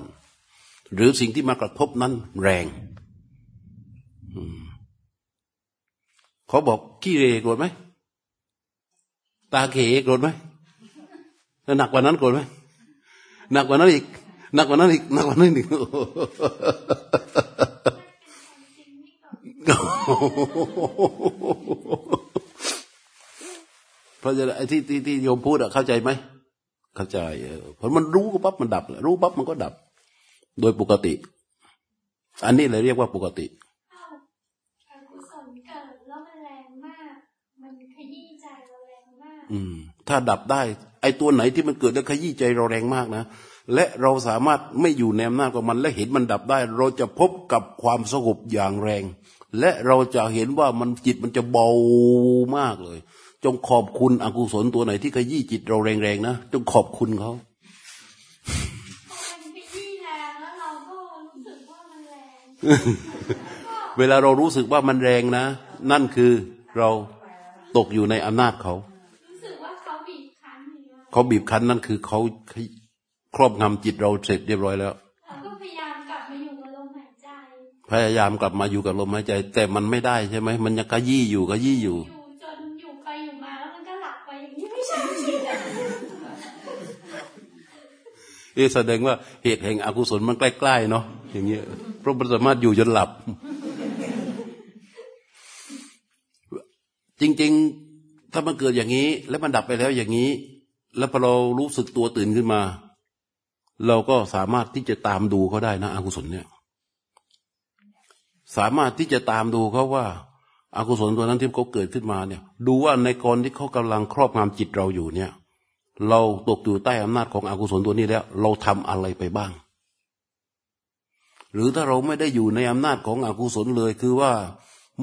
หรือสิ่งที่มากระทบนั้นแรง เขาบอกขี้เรโกรธไหมตาเขโกรธไหมหนักกว่านั้นโกรธไหมหนักกว่านั้นอีกหนักกว่านั้นอีกหนักกว่านั้นอีกเพราะฉะนั้นไอ้ที่ที่ที่โยมพูดอะเข้าใจไหมเข้าใจเออเพราะมันรู้ปั๊บมันดับ รู้ปั๊บมันก็ดับ โดยปกติ อันนี้เลยเรียกว่าปกติ อืม ถ้าดับได้ ไอ้ตัวไหนที่มันเกิดแล้วขยี้ใจเราแรงมากนะและเราสามารถไม่อยู่ในอำนาจของมัน และเห็นมันดับได้ เราจะพบกับความสงบอย่างแรง และเราจะเห็นว่ามันจิตมันจะเบามากเลย จงขอบคุณอกุศลตัวไหนที่ขยี้จิตเราแรงๆนะจงขอบคุณเขามันไปที่แรงแล้วเราก็รู้สึกว่ามันแรงเวลาเรารู้สึกว่ามันแรงนะ นั่นคือเราตกอยู่ในอำนาจเขา รู้สึกว่าเขาบีบคั้นอย่าง เงี้ยเขาบีบคั้นนั่นคือเขาครอบงำจิตเราเสร็จเรียบร้อยแล้วเราก็พยายามกลับมาอยู่กับลมหายใจ พยายามกลับมาอยู่กับลมหายใจ แต่มันไม่ได้ใช่ไหมมันยังกระยี่อยู่กระยี่อยู่อยู่จนอยู่ไปอยู่มาแล้วมันก็หลับไปอย่างนี้ไม่ใช่ชีวิตเอะแสดงว่าเหตุแห่งอกุศลมันใกล้ๆเนาะอย่างเงี้ยเพราะมันสามารถอยู่จนหลับ จริง ๆ ถ้ามันเกิดอย่างนี้ แล้วมันดับไปแล้วอย่างนี้ แล้วพอเรารู้สึกตัวตื่นขึ้นมา เราก็สามารถที่จะตามดูเขาได้นะอกุศลเนี่ย สามารถที่จะตามดูเขาว่าอากุศลตัวนั้นที่เขาเกิดขึ้นมาเนี่ย ดูว่าในกรที่เขากำลังครอบงำจิตเราอยู่เนี่ย เราตกอยู่ใต้อำนาจของอกุศลตัวนี้แล้ว เราทำอะไรไปบ้าง หรือถ้าเราไม่ได้อยู่ในอำนาจของอกุศลเลยคือว่า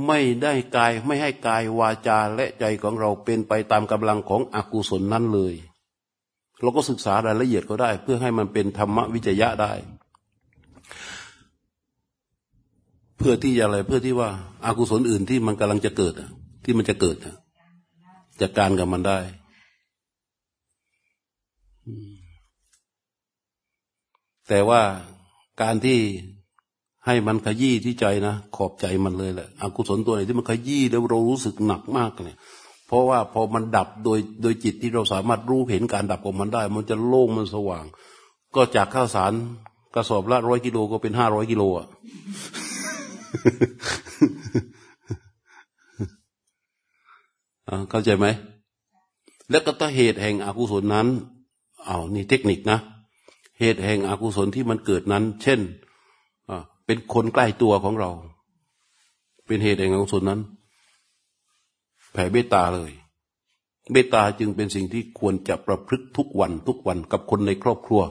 ไม่ได้กายไม่ให้กายวาจาและใจของเราเป็นไปตามกำลังของอกุศลนั้นเลย เราก็ศึกษารายละเอียดก็ได้ เพื่อให้มันเป็นธรรมวิจยะได้ เพื่อที่จะอะไรเพื่อที่ว่าอากุศลอื่นที่มันกำลังจะเกิดที่มันจะเกิดอะจัดการกับมันได้แต่ว่าการที่ให้มันขยี้ที่ใจนะขอบใจมันเลยแหละอกุศลตัวไหนที่มันขยี้แล้วเรารู้สึกหนักมากเนี่ย เพราะว่าพอมันดับโดยโดยจิตที่เราสามารถรู้เห็นการดับของมันได้ มันจะโล่งมันสว่าง ก็จากข้าวสารกระสอบละร้อยกิโลก็เป็นห้าร้อยกิโลอะเข้าใจไหม แล้วก็ถ้เหตุแห่งอกุศลนั้นเอานี่เทคนิคนะ เหตุแห่งอกุศลที่มันเกิดนั้น เช่นเป็นคนใกล้ตัวของเรา เป็นเหตุแห่งอกุศลนั้น แผ่เมตตาเลย เมตตาจึงเป็นสิ่งที่ควรจะประพฤติทุกวันทุกวันกับคนในครอบครัว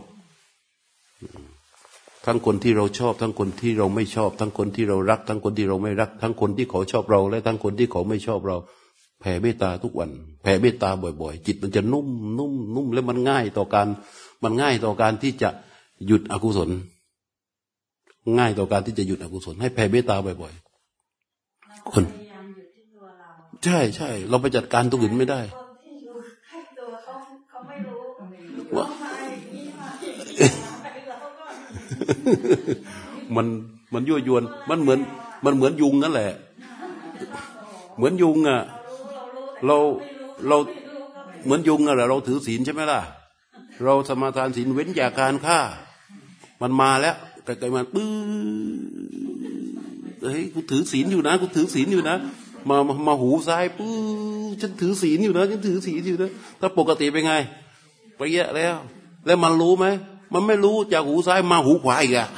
ทั้งคนที่เราชอบ ทั้งคนที่เราไม่ชอบ ทั้งคนที่เรารัก ทั้งคนที่เราไม่รัก ทั้งคนที่เขาชอบเรา และทั้งคนที่เขาไม่ชอบเรา แผ่เมตตาทุกวัน แผ่เมตตาบ่อย ๆ จิตมันจะนุ่มนุ่มนุ่มแล้วมันง่ายต่อการมันง่ายต่อการที่จะหยุดอกุศล ง่ายต่อการที่จะหยุดอกุศล ให้แผ่เมตตาบ่อย ๆ คน ใช่ใช่เราไปจัดการตัวอื่นไม่ได้คนที่อยู่ใกล้ตัวเขาเขาไม่รู้ว่าเขามาอย่างนี้มาเราก็มันมันยั่วยวน มันเหมือน มันเหมือนยุงนั่นแหละ เหมือนยุงอะ เราเราเหมือนยุงอะแหละเราถือศีลใช่ไหมล่ะ เราสมาทานศีลเว้นจากการฆ่า มันมาแล้วไกลๆมันปื้อเฮ้ยกูถือศีลอยู่นะกูถือศีลอยู่นะ มามาหูซ้ายปื้อฉันถือศีลอยู่นะฉันถือศีลอยู่นะถ้าปกติเป็นไงไปเยอะแล้ว แล้วมันรู้ไหมมันไม่รู้จากหูซ้ายมาหูขวาอีกอะ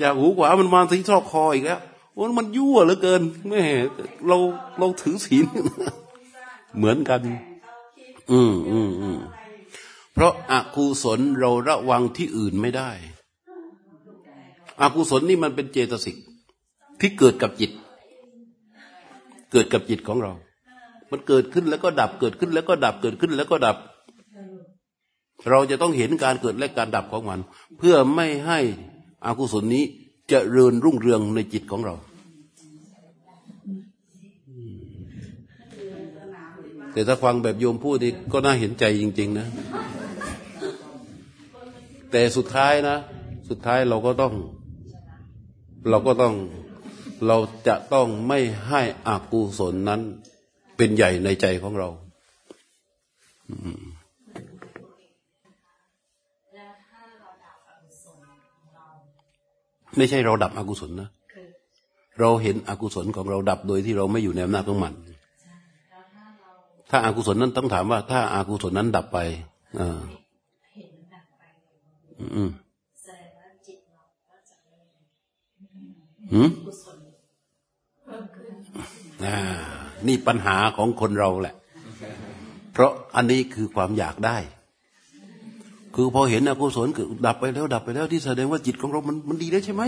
จากหูขวามันมาที่ซอกคออีกแล้วโอ้มันยั่วเหลือเกินแม่เราเราถือศีลเหมือนกัน อืมอืมอืมเพราะอากุศลเราระวังที่อื่นไม่ได้อากุศลนี่มันเป็นเจตสิกที่เกิดกับจิต เกิดกับจิตของเรา มันเกิดขึ้นแล้วก็ดับเกิดขึ้นแล้วก็ดับเกิดขึ้นแล้วก็ดับ เราจะต้องเห็นการเกิดและการดับของมัน เพื่อไม่ให้อากุศลนี้จะเริญรุ่งเรืองในจิตของเรา แต่ถ้าฟังแบบโยมพูดนี่ก็น่าเห็นใจจริง ๆ นะ แต่สุดท้ายนะ สุดท้ายเราก็ต้อง เราก็ต้อง เราจะต้องไม่ให้อากุศลนั้น เป็นใหญ่ในใจของเราไม่ใช่เราดับอกุศลนะเราเห็นอกุศลของเราดับโดยที่เราไม่อยู่ในอำนาจของมัน ถ้าอากุศลนั้นต้องถามว่า ถ้าอากุศลนั้นดับไปอ่าอืมอืมอ่า นี่ปัญหาของคนเราแหละ เพราะอันนี้คือความอยากได้ คือพอเห็นอกุศลเกิดดับไปแล้ว ดับไปแล้วที่แสดงว่าจิตของเรา มันมันดีแล้วใช่ไหม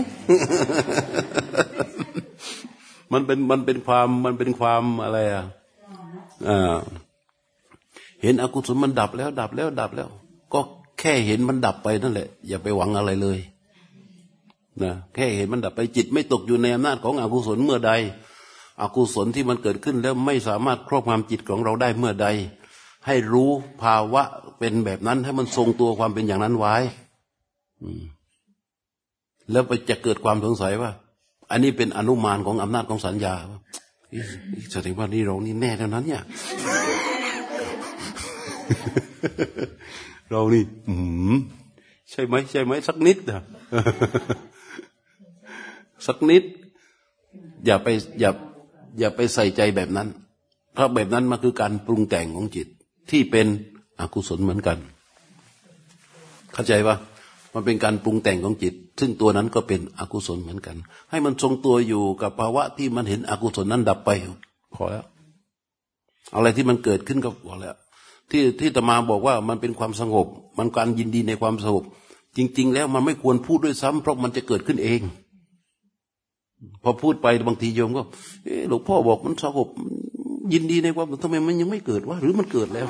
มันเป็นมันเป็นความมันเป็นความอะไรอะเห็นอกุศลมันดับแล้ว ดับแล้วดับแล้ว ก็แค่เห็นมันดับไปนั่นแหละ อย่าไปหวังอะไรเลยนะแค่เห็นมันดับไปจิตไม่ตกอยู่ในอำนาจของอกุศลเมื่อใด อกุศลที่มันเกิดขึ้นแล้วไม่สามารถครอบงำจิตของเราได้เมื่อใด ให้รู้ภาวะเป็นแบบนั้น ให้มันทรงตัวความเป็นอย่างนั้นไว้แล้วไปจะเกิดความสงสัยว่า อันนี้เป็นอนุมานของอำนาจของสัญญาแสดงว่านี่เรานี่แน่เท่านั้น เนี่ย เรานี่ อืมใช่ไหมใช่ไหมสักนิดนะสักนิด อย่าไปอย่า อย่าไปใส่ใจแบบนั้น เพราะแบบนั้นมันคือการปรุงแต่งของจิตที่เป็นอกุศลเหมือนกัน เข้าใจปะมันเป็นการปรุงแต่งของจิต ซึ่งตัวนั้นก็เป็นอกุศลเหมือนกัน ให้มันทรงตัวอยู่กับภาวะที่มันเห็นอกุศลนั้นดับไปพอแล้ว อะไรที่มันเกิดขึ้นก็พอแล้ว ที่ที่ตมาบอกว่ามันเป็นความสงบ มันการยินดีในความสงบ จริง ๆ แล้วมันไม่ควรพูดด้วยซ้ำเพราะมันจะเกิดขึ้นเอง พอพูดไปบางทีโยมก็หลวงพ่อบอกมันสงบยินดีในความทำไมมันยังไม่เกิดวะหรือมันเกิดแล้ว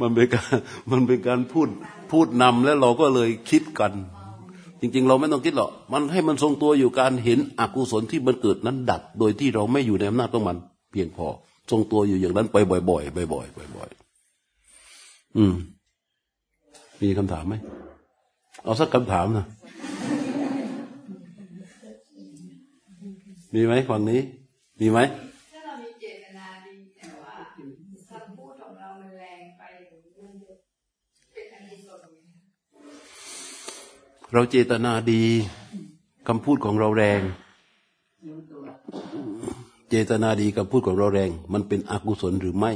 มันเป็นการมันเป็นการพูดพูดนำแล้วเราก็เลยคิดกัน จริง ๆ เราไม่ต้องคิดหรอกมันให้มันทรงตัวอยู่การเห็นอกุศลที่มันเกิดนั้นดับ โดยที่เราไม่อยู่ในอำนาจของมัน เพียงพอ ทรงตัวอยู่อย่างนั้นไปบ่อยๆบ่อยๆบ่อยๆอืม มีคำถามไหมเอาสักคำถามนะ มีไหมฝั่งนี้ มีไหมเราเจตนาดีคำพูดของเราแรง เจตนาดีคำพูดของเราแรง มันเป็นอกุศลหรือไม่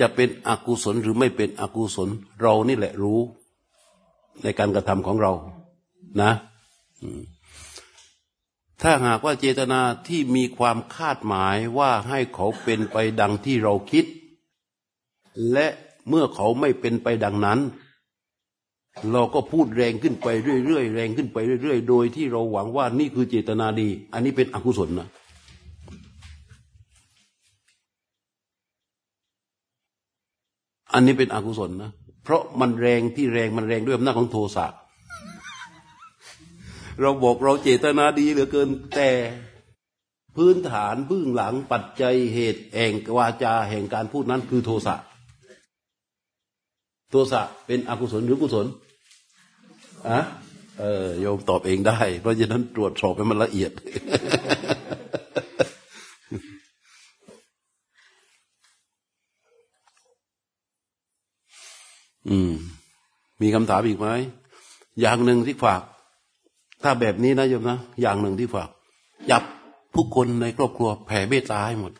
จะเป็นอกุศลหรือไม่เป็นอกุศล เรานี่แหละรู้ ในการกระทำของเรา นะ ถ้าหากว่าเจตนาที่มีความคาดหมายว่าให้เขาเป็นไปดังที่เราคิด และเมื่อเขาไม่เป็นไปดังนั้น เราก็พูดแรงขึ้นไปเรื่อยๆแรงขึ้นไปเรื่อยๆ โดยที่เราหวังว่านี่คือเจตนาดี อันนี้เป็นอกุศลนะอันนี้เป็นอกุศลนะเพราะมันแรงที่แรงมันแรงด้วยอำนาจของโทสะ เราบอกเราเจตนาดีเหลือเกินแต่พื้นฐานพื้นหลังปัจจัยเหตุแห่งวาจาแห่งการพูดนั้นคือโทสะ โทสะเป็นอกุศลหรือกุศลอะเออโยมตอบเองได้ เพราะฉะนั้นตรวจสอบให้มันละเอียด อืม มีคำถามอีกไหม อย่างหนึ่งที่ฝาก ถ้าแบบนี้นะโยมนะอย่างหนึ่งที่ฝากยับผู้คนในครอบครัวแผ่เมตตาให้หมด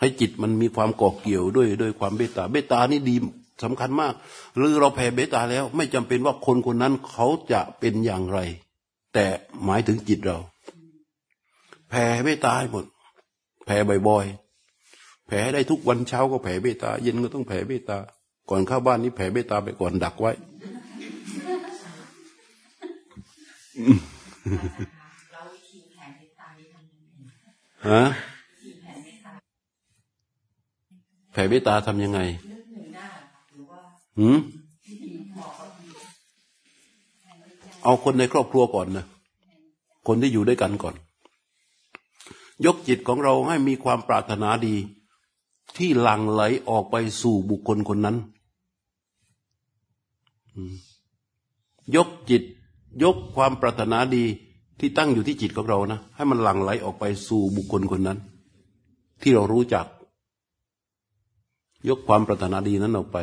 ให้จิตมันมีความเกาะเกี่ยวด้วยด้วยความเมตตาเมตตานี่ดีสำคัญมาก หรือเราแผ่เบตาแล้ว ไม่จำเป็นว่าคนคนนั้นเขาจะเป็นอย่างไร แต่หมายถึงจิตเรา แผ่เบตาหมด แผ่บ่อยๆแผ่ได้ทุกวันเช้าก็แผ่เบตาเย็นก็ต้องแผ่เบตาก่อนเข้าบ้านนี้แผ่เบตาไปก่อนดักไว้ ฮะแผ่เบตาทำยังไงหืมเอาคนในครอบครัวก่อนนะ คนที่อยู่ด้วยกันก่อน ยกจิตของเราให้มีความปรารถนาดี ที่หลั่งไหลออกไปสู่บุคคลคนนั้น ยกจิต ยกความปรารถนาดีที่ตั้งอยู่ที่จิตของเรานะให้มันหลั่งไหลออกไปสู่บุคคลคนนั้น ที่เรารู้จัก ยกความปรารถนาดีนั้นออกไป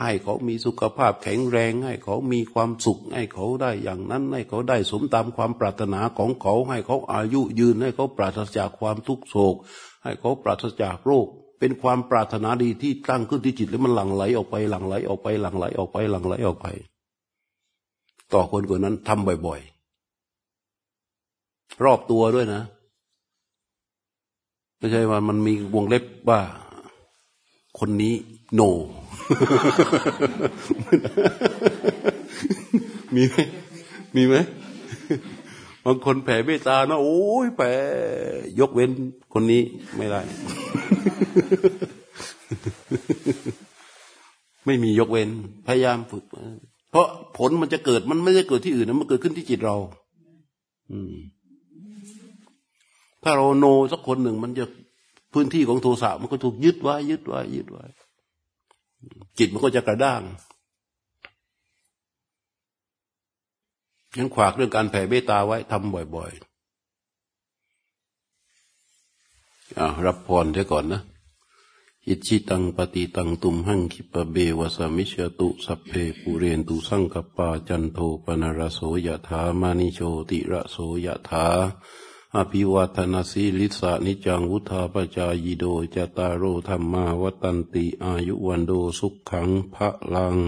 ให้เขามีสุขภาพแข็งแรง ให้เขามีความสุข ให้เขาได้อย่างนั้น ให้เขาได้สมตามความปรารถนาของเขา ให้เขาอายุยืน ให้เขาปราศจากความทุกโศก ให้เขาปราศจากโรค เป็นความปรารถนาดีที่ตั้งขึ้นที่จิตแล้วมันหลั่งไหลออกไปหลั่งไหลออกไปหลั่งไหลออกไปหลั่งไหลออกไป ต่อคนคนนั้นทำบ่อยๆ รอบตัวด้วยนะ ไม่ใช่ว่ามันมีวงเล็บว่า คนนี้โนมีไหมมีไหมบางคนแผ่เมตตานะโอ้ยแผ่ยกเว้นคนนี้ไม่ได้ ไม่มียกเว้น พยายามฝึก เพราะผลมันจะเกิดมันไม่ได้เกิดที่อื่นนะมันเกิดขึ้นที่จิตเรา อืม ถ้าเราโนสักคนหนึ่งมันจะพื้นที่ของโทสะมันก็ถูกยึดไว้ยึดไว้ยึดไว้ จิตมันก็จะกระด้างยังฝากเรื่องการแผ่เมตตาไว้ทำบ่อยๆอรับพรเดี๋ยวก่อนนะ อิจฉิตังปัตถิตังตุมหัง ขิปปเมวสมิชฌตุสัพเพปูเรนตุสังกัปปาจันโทปัณณรโสยถามณิโชติรโสยถาอภิวาทนสีลิสสะ นิจจังวุฑฒาปจายิโน จัตตาโรธัมมาวัฑฒันติอายุวัณโณ สุขังังพระลัง